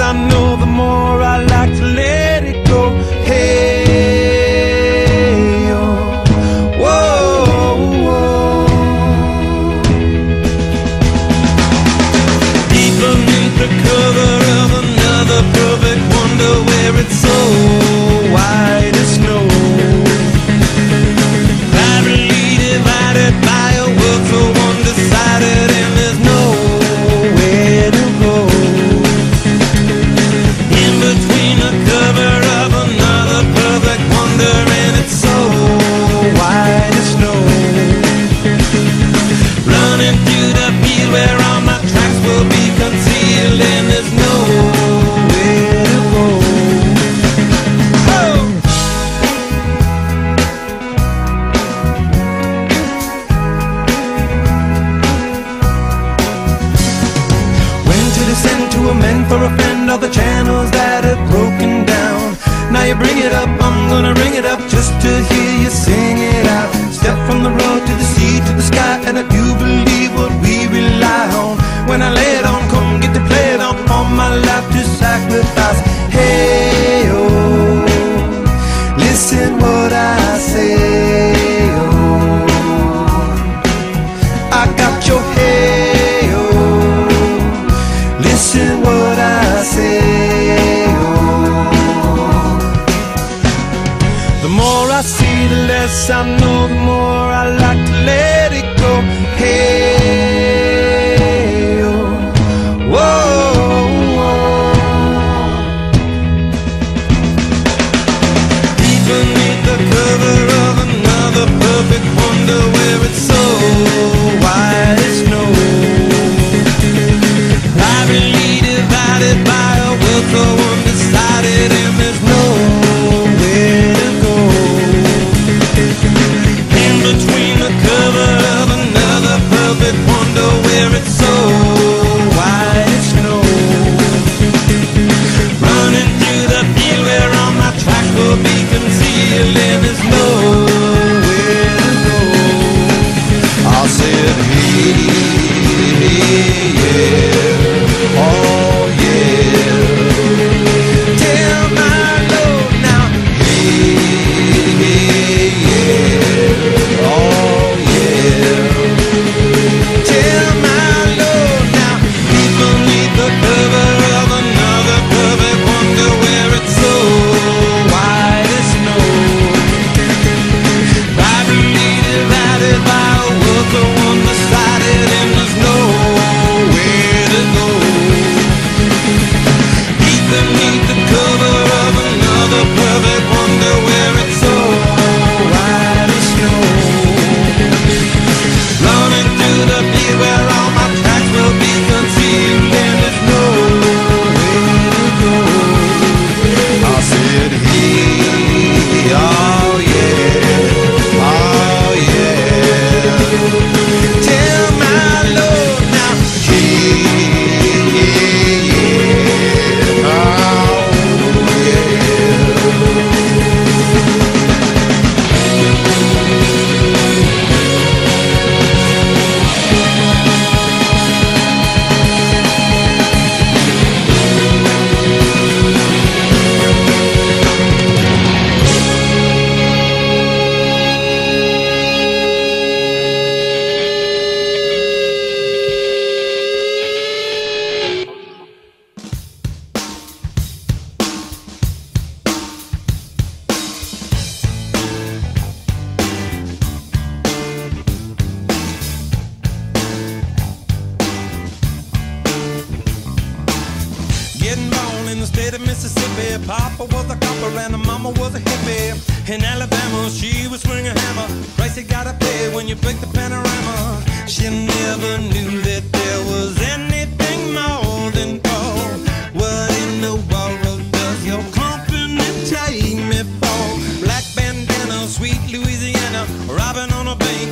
I know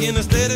in the state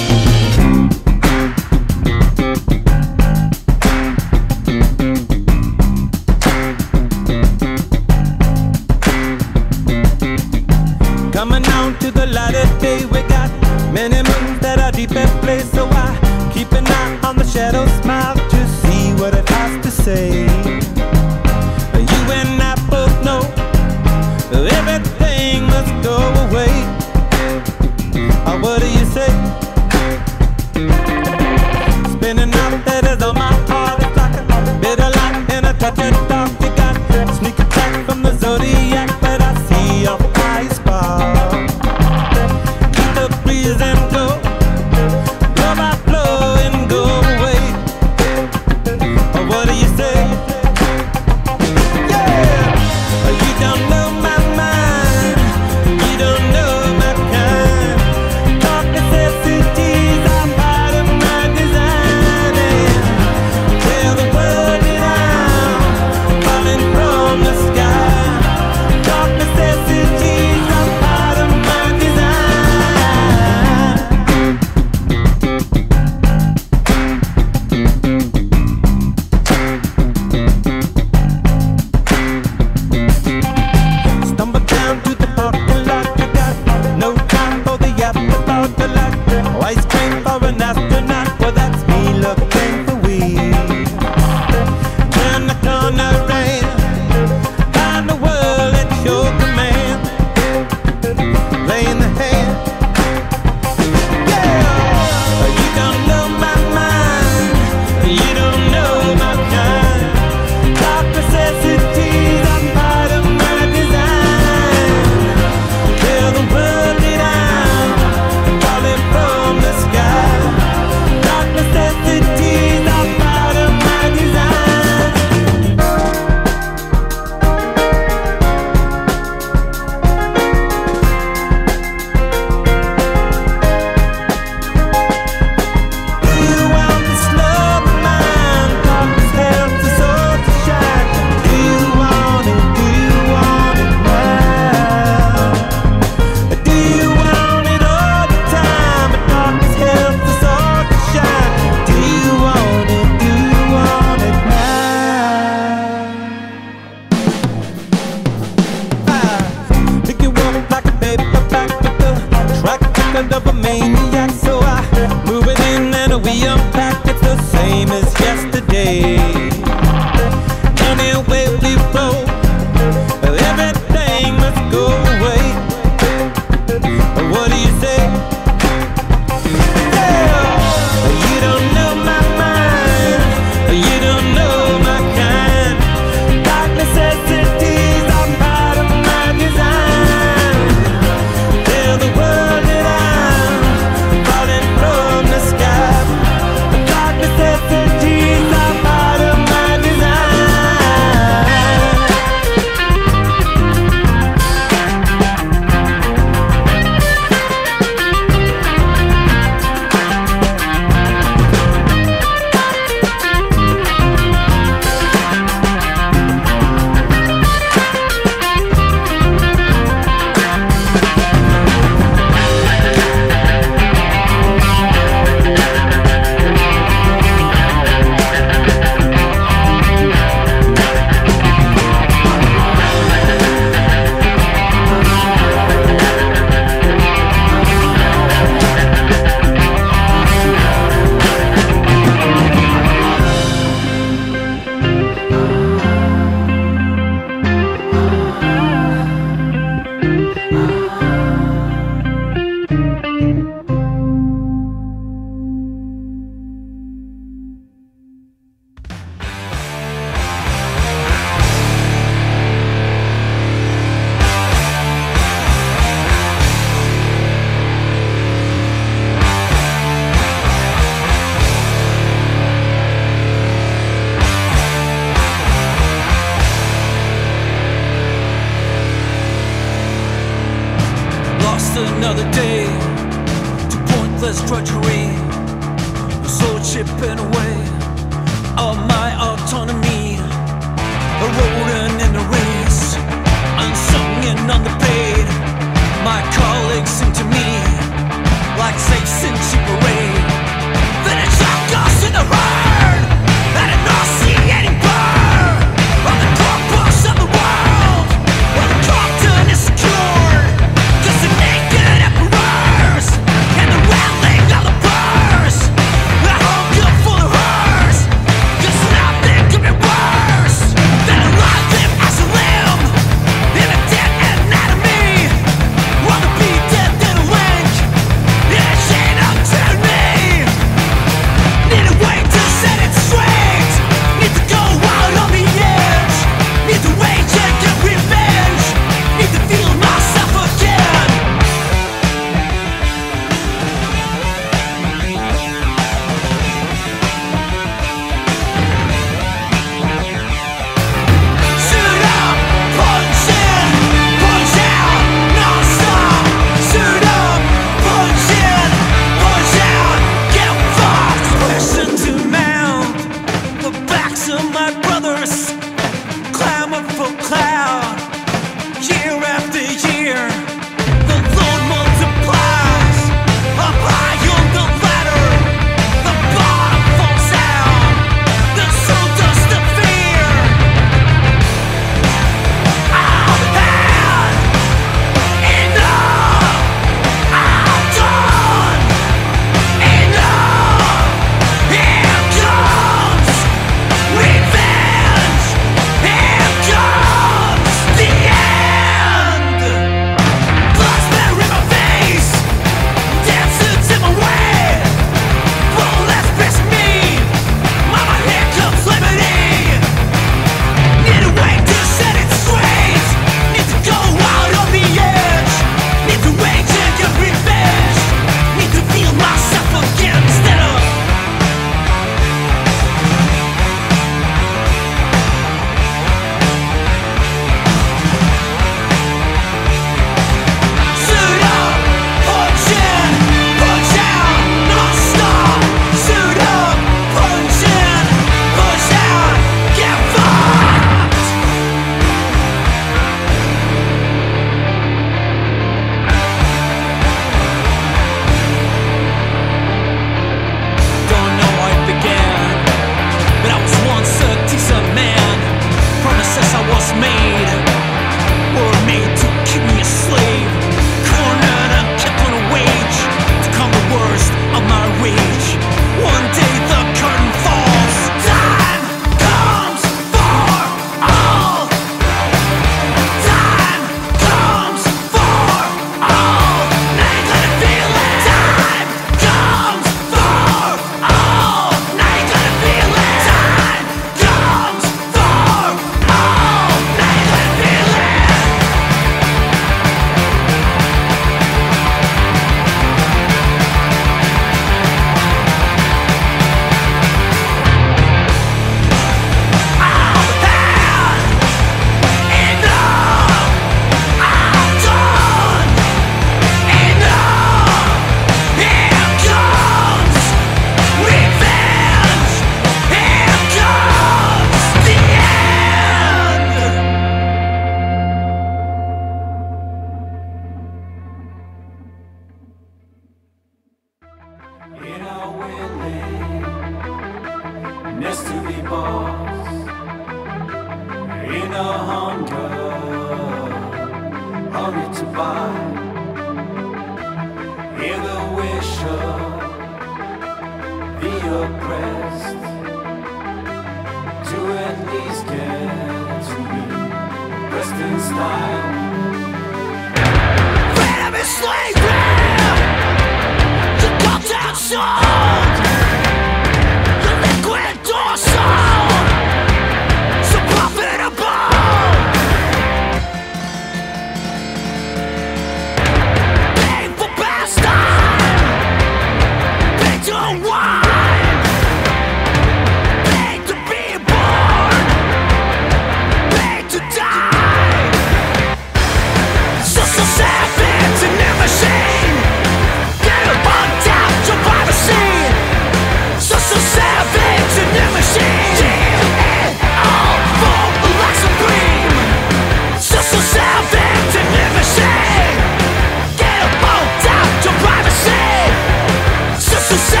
sucesso.